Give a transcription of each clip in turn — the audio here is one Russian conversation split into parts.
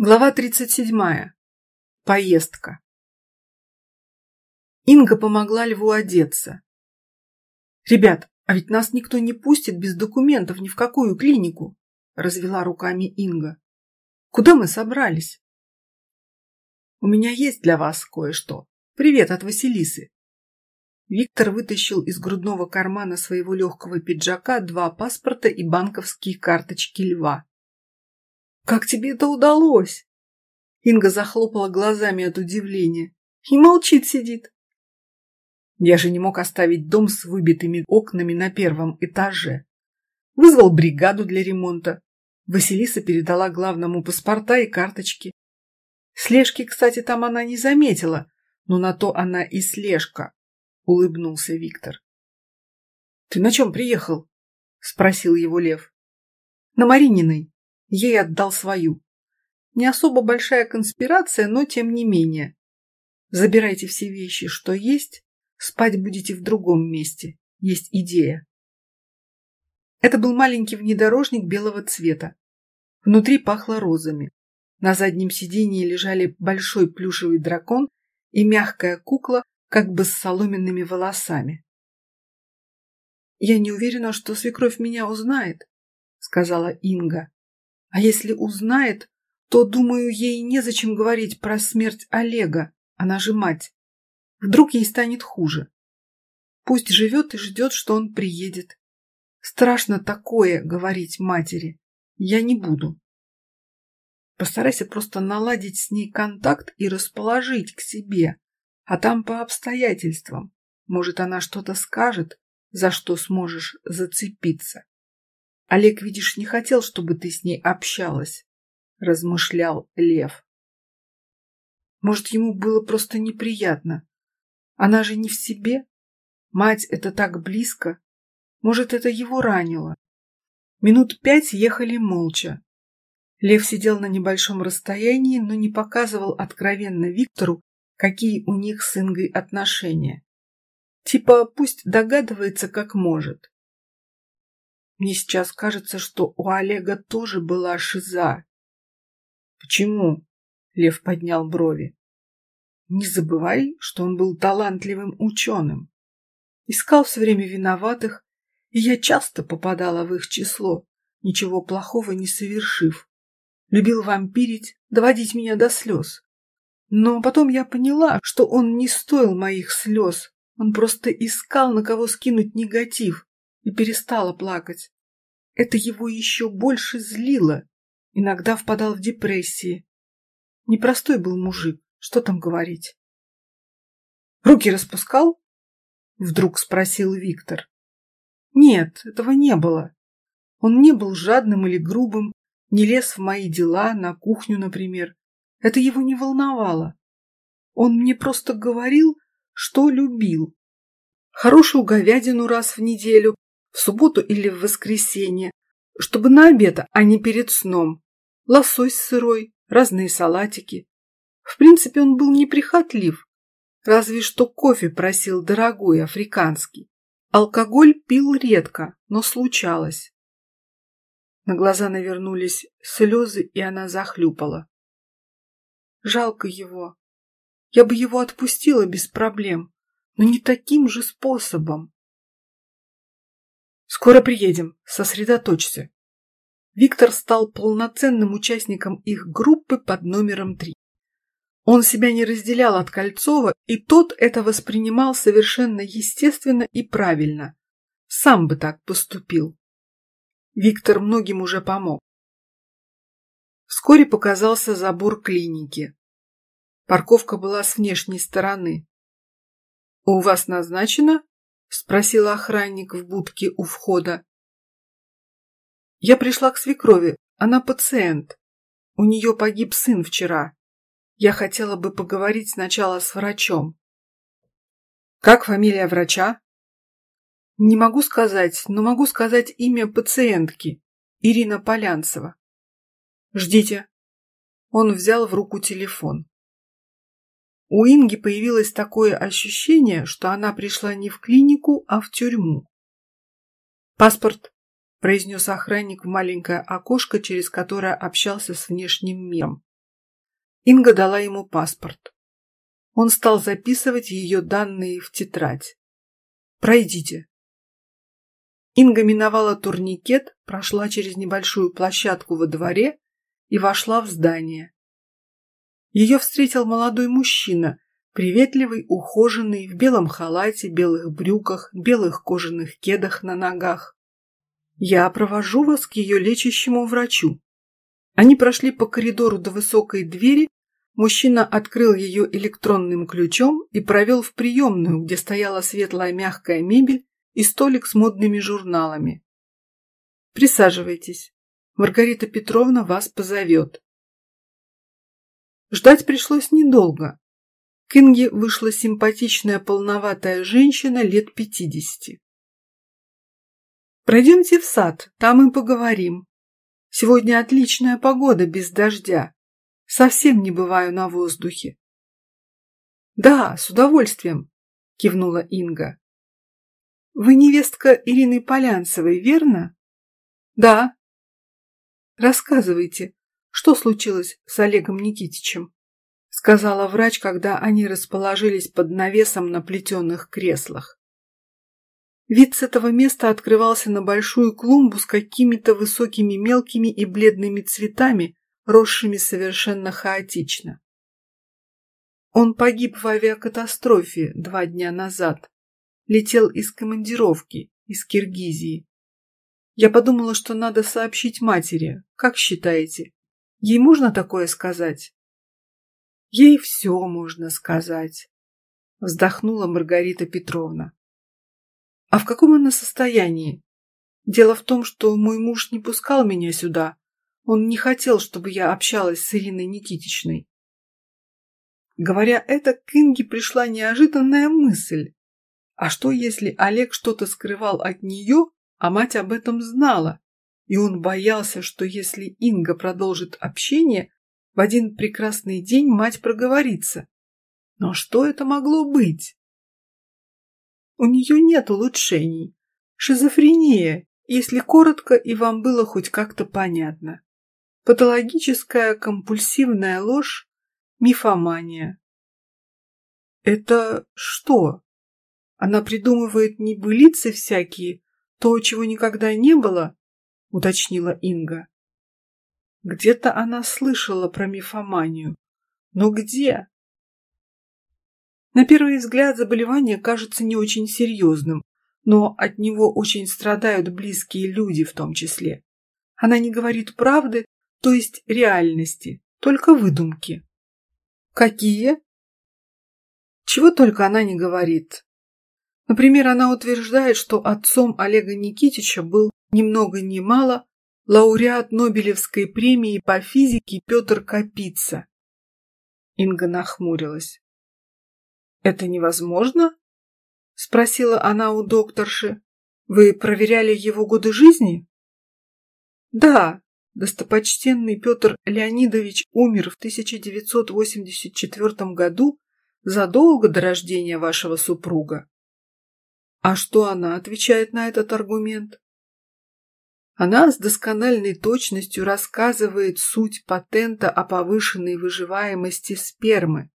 Глава 37. Поездка. Инга помогла Льву одеться. «Ребят, а ведь нас никто не пустит без документов ни в какую клинику», развела руками Инга. «Куда мы собрались?» «У меня есть для вас кое-что. Привет от Василисы». Виктор вытащил из грудного кармана своего легкого пиджака два паспорта и банковские карточки Льва. «Как тебе это удалось?» Инга захлопала глазами от удивления. И молчит сидит. Я же не мог оставить дом с выбитыми окнами на первом этаже. Вызвал бригаду для ремонта. Василиса передала главному паспорта и карточки. Слежки, кстати, там она не заметила, но на то она и слежка, улыбнулся Виктор. Ты на чем приехал? спросил его Лев. На Марининой. Ей отдал свою. Не особо большая конспирация, но тем не менее. Забирайте все вещи, что есть, спать будете в другом месте. Есть идея. Это был маленький внедорожник белого цвета. Внутри пахло розами. На заднем сиденье лежали большой плюшевый дракон и мягкая кукла, как бы с соломенными волосами. «Я не уверена, что свекровь меня узнает», — сказала Инга. А если узнает, то, думаю, ей незачем говорить про смерть Олега, она же мать. Вдруг ей станет хуже. Пусть живет и ждет, что он приедет. Страшно такое говорить матери. Я не буду. Постарайся просто наладить с ней контакт и расположить к себе, а там по обстоятельствам. Может, она что-то скажет, за что сможешь зацепиться. Олег, видишь, не хотел, чтобы ты с ней общалась, размышлял Лев. Может, ему было просто неприятно. Она же не в себе. Мать это так близко. Может, это его ранило. Минут пять ехали молча. Лев сидел на небольшом расстоянии, но не показывал откровенно Виктору, какие у них с Ингой отношения. Типа пусть догадывается, как может. Мне сейчас кажется, что у Олега тоже была шиза. Почему? Лев поднял брови. Не забывай, что он был талантливым ученым. Искал все время виноватых, и я часто попадала в их число, ничего плохого не совершив. Любил вампирить, доводить меня до слез. Но потом я поняла, что он не стоил моих слез, он просто искал, на кого скинуть негатив, и перестала плакать. Это его еще больше злило. Иногда впадал в депрессии. Непростой был мужик, что там говорить. «Руки распускал?» — вдруг спросил Виктор. «Нет, этого не было. Он не был жадным или грубым, не лез в мои дела, на кухню, например. Это его не волновало. Он мне просто говорил, что любил. Хорошую говядину раз в неделю, в субботу или в воскресенье, чтобы на обед, а не перед сном. Лосось сырой, разные салатики. В принципе, он был неприхотлив, разве что кофе просил дорогой, африканский. Алкоголь пил редко, но случалось. На глаза навернулись слезы, и она захлюпала. Жалко его. Я бы его отпустила без проблем, но не таким же способом. Скоро приедем, сосредоточься. Виктор стал полноценным участником их группы под номером три. Он себя не разделял от Кольцова, и тот это воспринимал совершенно естественно и правильно. Сам бы так поступил. Виктор многим уже помог. Вскоре показался забор клиники. Парковка была с внешней стороны. «У вас назначено?» — спросил охранник в будке у входа. «Я пришла к свекрови. Она пациент. У нее погиб сын вчера. Я хотела бы поговорить сначала с врачом». «Как фамилия врача?» «Не могу сказать, но могу сказать имя пациентки. Ирина Полянцева». «Ждите». Он взял в руку телефон. У Инги появилось такое ощущение, что она пришла не в клинику, а в тюрьму. «Паспорт», – произнес охранник в маленькое окошко, через которое общался с внешним миром. Инга дала ему паспорт. Он стал записывать ее данные в тетрадь. «Пройдите». Инга миновала турникет, прошла через небольшую площадку во дворе и вошла в здание. Ее встретил молодой мужчина, приветливый, ухоженный, в белом халате, белых брюках, белых кожаных кедах на ногах. «Я провожу вас к ее лечащему врачу». Они прошли по коридору до высокой двери, Мужчина открыл ее электронным ключом и провел в приемную, где стояла светлая мягкая мебель и столик с модными журналами. «Присаживайтесь. Маргарита Петровна вас позовет». Ждать пришлось недолго. К Инге вышла симпатичная полноватая женщина лет пятидесяти. «Пройдемте в сад, там и поговорим. Сегодня отличная погода без дождя. Совсем не бываю на воздухе. Да, с удовольствием, кивнула Инга. Вы невестка Ирины Полянцевой, верно? Да. Рассказывайте, что случилось с Олегом Никитичем? сказала врач, когда они расположились под навесом на плетеных креслах. Вид с этого места открывался на большую клумбу с какими-то высокими мелкими и бледными цветами, росшими совершенно хаотично. Он погиб в авиакатастрофе два дня назад. Летел из командировки, из Киргизии. Я подумала, что надо сообщить матери. Как считаете, ей можно такое сказать? Ей все можно сказать, вздохнула Маргарита Петровна. А в каком она состоянии? Дело в том, что мой муж не пускал меня сюда, он не хотел, чтобы я общалась с Ириной Никитичной. Говоря это, к Инге пришла неожиданная мысль. А что, если Олег что-то скрывал от нее, а мать об этом знала? И он боялся, что если Инга продолжит общение, в один прекрасный день мать проговорится. Но что это могло быть? У нее нет улучшений. Шизофрения, если коротко и вам было хоть как-то понятно. Патологическая компульсивная ложь, мифомания. Это что? Она придумывает небылицы всякие, то, чего никогда не было, уточнила Инга. Где-то она слышала про мифоманию. Но где? На первый взгляд заболевание кажется не очень серьезным, но от него очень страдают близкие люди в том числе. Она не говорит правды, то есть реальности, только выдумки. Какие? Чего только она не говорит. Например, она утверждает, что отцом Олега Никитича был ни много ни мало лауреат Нобелевской премии по физике Петр Капица. Инга нахмурилась. «Это невозможно?» – спросила она у докторши. «Вы проверяли его годы жизни?» «Да, Достопочтенный Петр Леонидович умер в 1984 году задолго до рождения вашего супруга. А что она отвечает на этот аргумент? Она с доскональной точностью рассказывает суть патента о повышенной выживаемости спермы.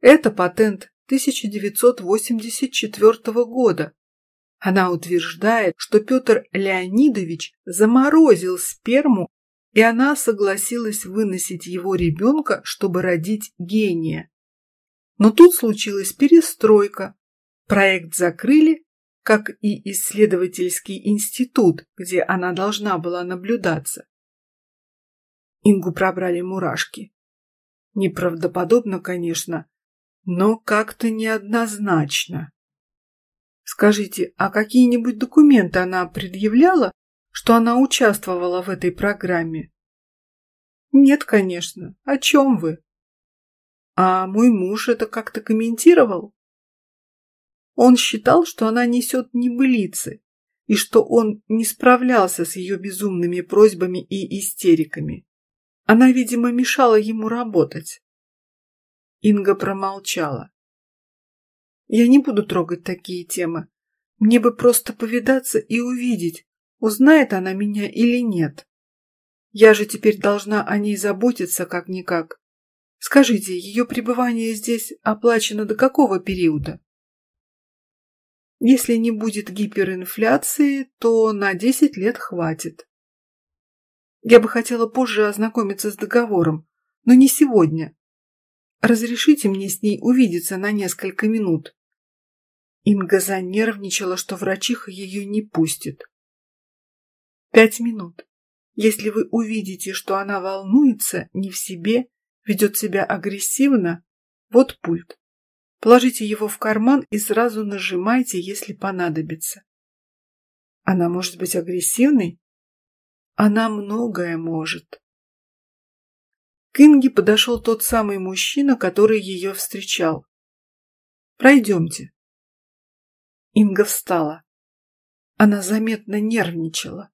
Это патент 1984 года, она утверждает, что Петр Леонидович заморозил сперму и она согласилась выносить его ребенка, чтобы родить гения. Но тут случилась перестройка. Проект закрыли, как и исследовательский институт, где она должна была наблюдаться. Ингу пробрали мурашки. Неправдоподобно, конечно, но как-то неоднозначно. Скажите, а какие-нибудь документы она предъявляла, что она участвовала в этой программе? Нет, конечно. О чем вы? А мой муж это как-то комментировал? Он считал, что она несет небылицы, и что он не справлялся с ее безумными просьбами и истериками. Она, видимо, мешала ему работать. Инга промолчала. Я не буду трогать такие темы. Мне бы просто повидаться и увидеть, узнает она меня или нет. Я же теперь должна о ней заботиться как-никак. Скажите, ее пребывание здесь оплачено до какого периода? Если не будет гиперинфляции, то на 10 лет хватит. Я бы хотела позже ознакомиться с договором, но не сегодня. Разрешите мне с ней увидеться на несколько минут. Инга занервничала, что врачиха ее не пустит. Пять минут. Если вы увидите, что она волнуется, не в себе, ведет себя агрессивно, вот пульт. Положите его в карман и сразу нажимайте, если понадобится. Она может быть агрессивной? Она многое может. К Инге подошел тот самый мужчина, который ее встречал. «Пройдемте». Инга встала. Она заметно нервничала.